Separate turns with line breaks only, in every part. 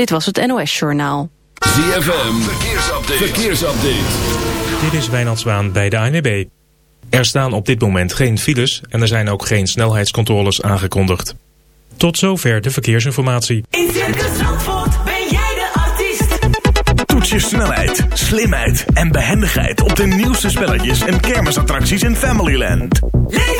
Dit was het NOS Journaal.
ZFM, verkeersupdate. verkeersupdate.
Dit is Wijnand Zwaan bij de ANWB. Er staan op dit moment geen files en er zijn ook geen snelheidscontroles aangekondigd. Tot zover de verkeersinformatie.
In Circus Zandvoort ben jij de artiest.
Toets je snelheid, slimheid en behendigheid op de nieuwste spelletjes en kermisattracties in Familyland.
Leef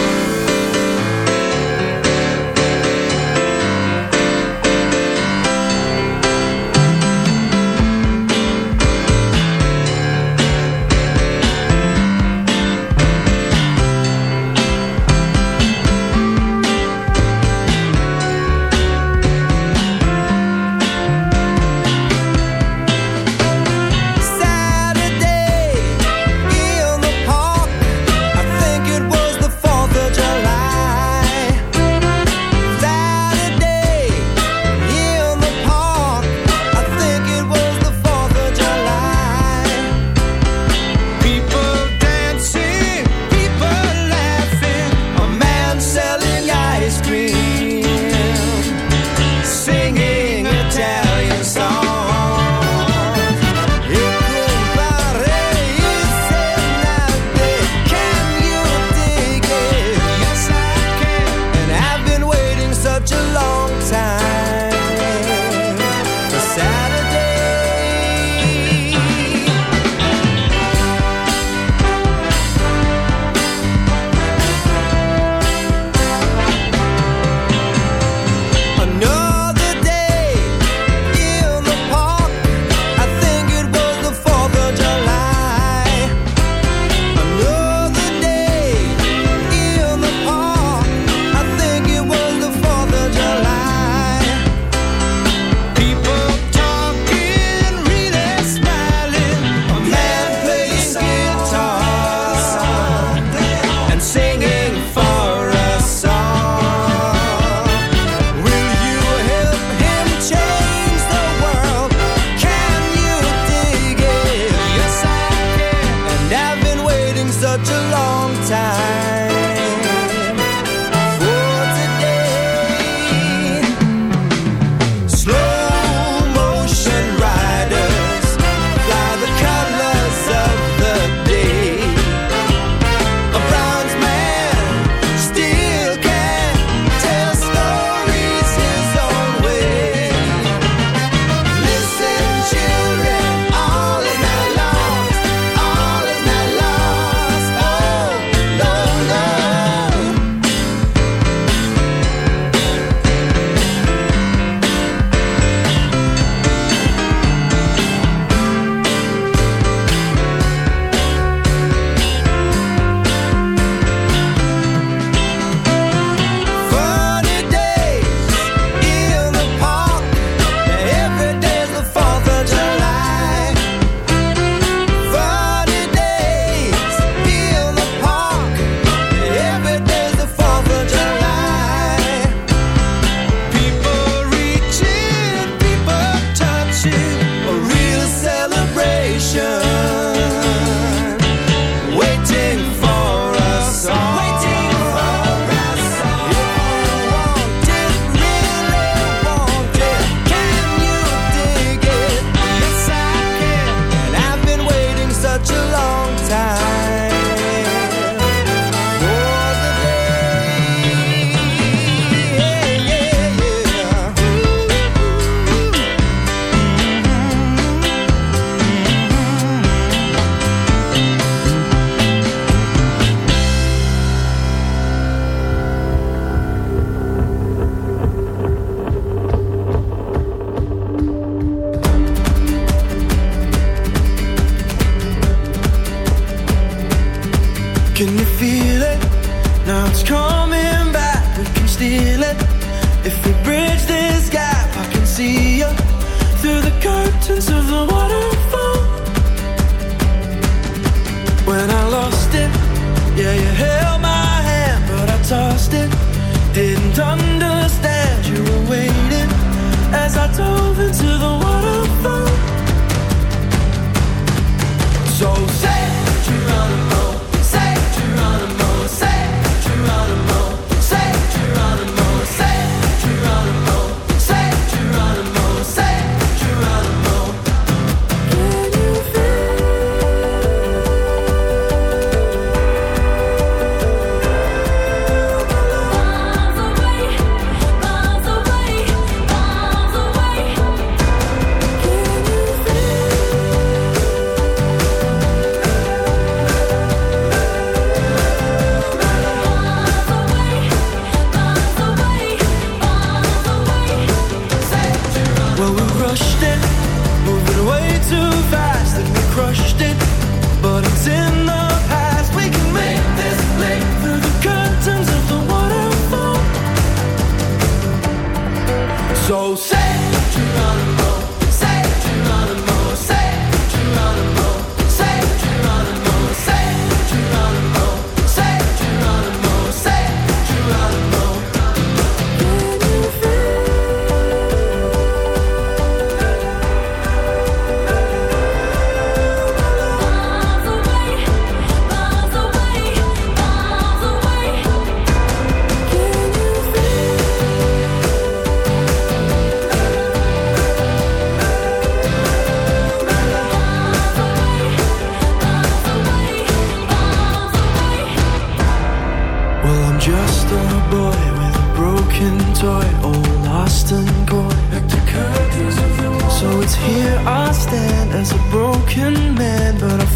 Understand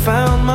found my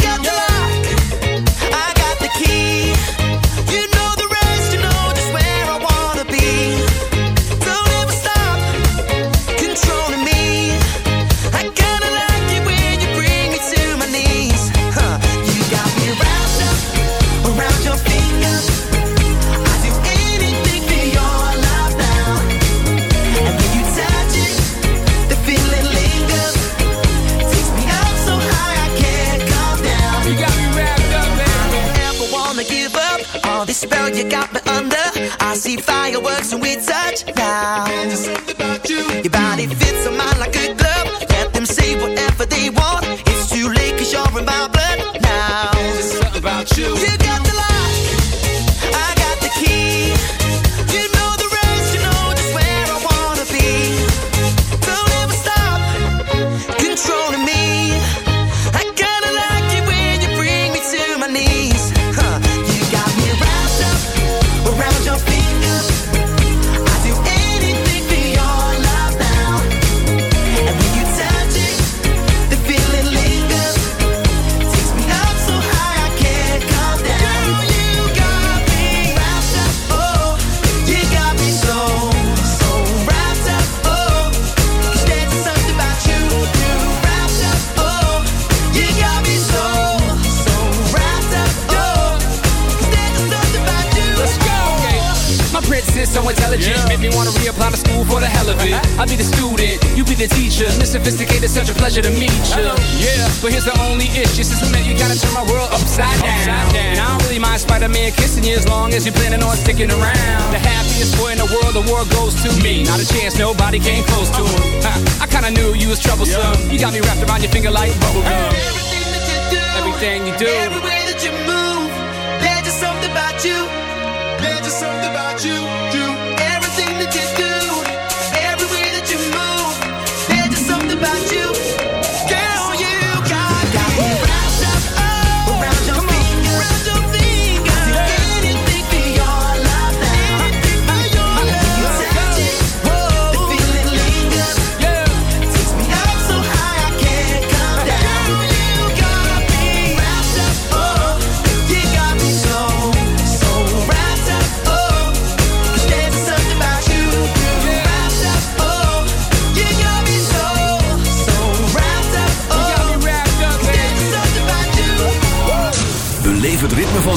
a chance, nobody came close to him. I, I kinda knew you was troublesome. Yeah. You got me wrapped around your finger like bubblegum.
Everything that you do,
everything you do,
every way that you
move.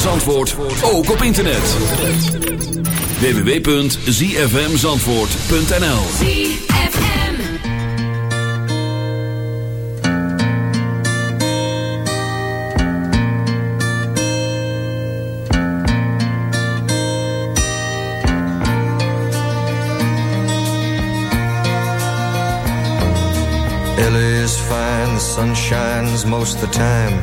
Zandvoort ook op internet. www.zfmzandvoort.nl ZFM
L.A. is fine, the sun shines most the time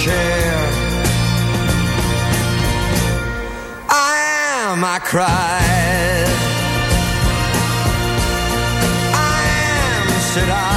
share. I am, I cried. I am, said I.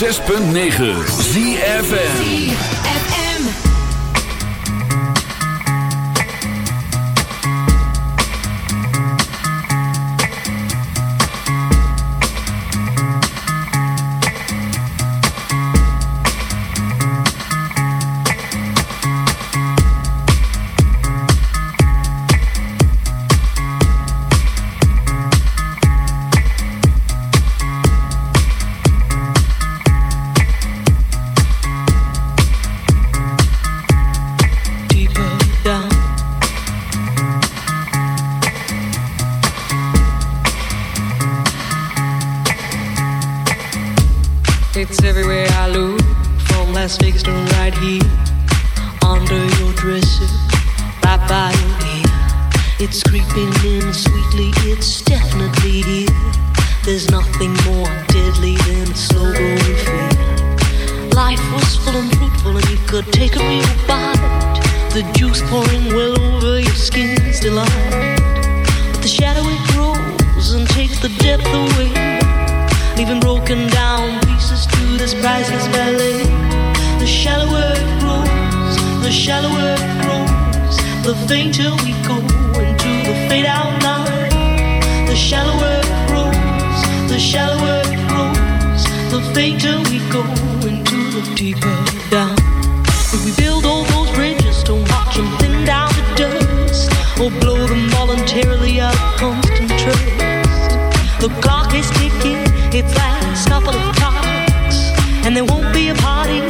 106.9
ZFN fainter we go into the deeper down. We build all those bridges, don't watch them thin down to dust, or blow them voluntarily out of constant trust. The clock is ticking, it's last couple of clocks, and there won't be a party.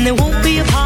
and there won't be a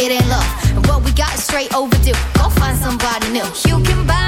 it
ain't love. And what we got is straight overdue. Go find somebody new. You can buy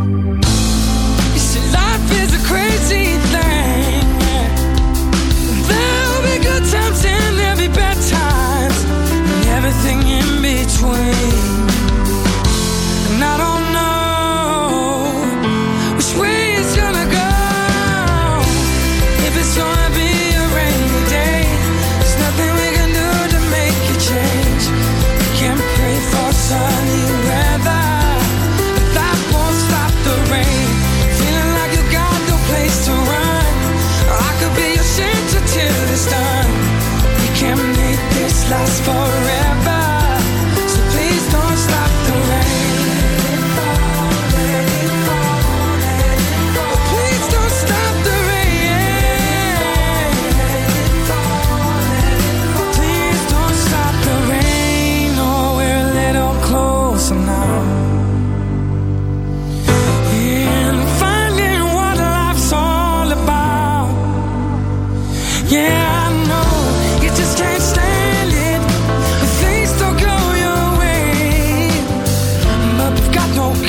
lasts forever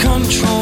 control.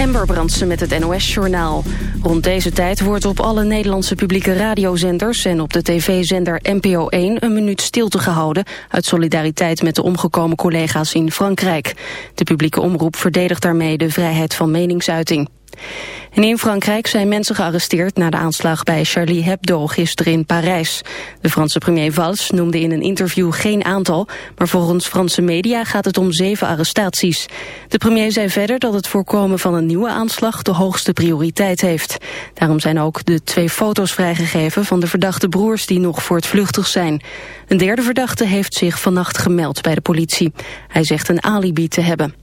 Ember Brandsen met het NOS-journaal. Rond deze tijd wordt op alle Nederlandse publieke radiozenders... en op de tv-zender NPO 1 een minuut stilte gehouden... uit solidariteit met de omgekomen collega's in Frankrijk. De publieke omroep verdedigt daarmee de vrijheid van meningsuiting. In Frankrijk zijn mensen gearresteerd na de aanslag bij Charlie Hebdo gisteren in Parijs. De Franse premier Valls noemde in een interview geen aantal, maar volgens Franse media gaat het om zeven arrestaties. De premier zei verder dat het voorkomen van een nieuwe aanslag de hoogste prioriteit heeft. Daarom zijn ook de twee foto's vrijgegeven van de verdachte broers die nog voortvluchtig zijn. Een derde verdachte heeft zich vannacht gemeld bij de politie. Hij zegt een alibi te hebben.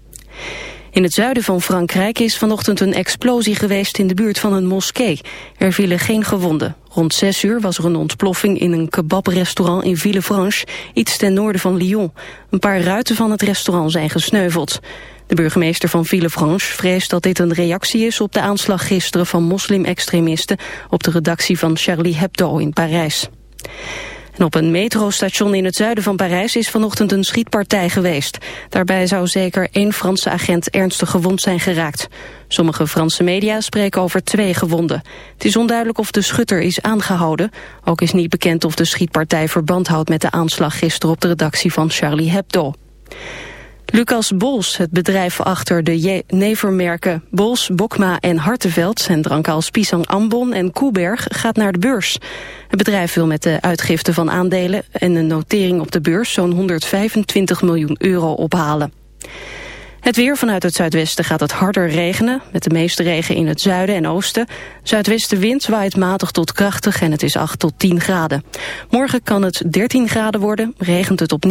In het zuiden van Frankrijk is vanochtend een explosie geweest in de buurt van een moskee. Er vielen geen gewonden. Rond 6 uur was er een ontploffing in een kebabrestaurant in Villefranche, iets ten noorden van Lyon. Een paar ruiten van het restaurant zijn gesneuveld. De burgemeester van Villefranche vreest dat dit een reactie is op de aanslag gisteren van moslim-extremisten op de redactie van Charlie Hebdo in Parijs. Op een metrostation in het zuiden van Parijs is vanochtend een schietpartij geweest. Daarbij zou zeker één Franse agent ernstig gewond zijn geraakt. Sommige Franse media spreken over twee gewonden. Het is onduidelijk of de schutter is aangehouden. Ook is niet bekend of de schietpartij verband houdt met de aanslag gisteren op de redactie van Charlie Hebdo. Lucas Bols, het bedrijf achter de nevermerken Bols, Bokma en Hartenveld... en dranken als Pisang Ambon en Koeberg gaat naar de beurs. Het bedrijf wil met de uitgifte van aandelen en een notering op de beurs... zo'n 125 miljoen euro ophalen. Het weer vanuit het zuidwesten gaat het harder regenen... met de meeste regen in het zuiden en oosten. Zuidwestenwind waait matig tot krachtig en het is 8 tot 10 graden. Morgen kan het 13 graden worden, regent het opnieuw.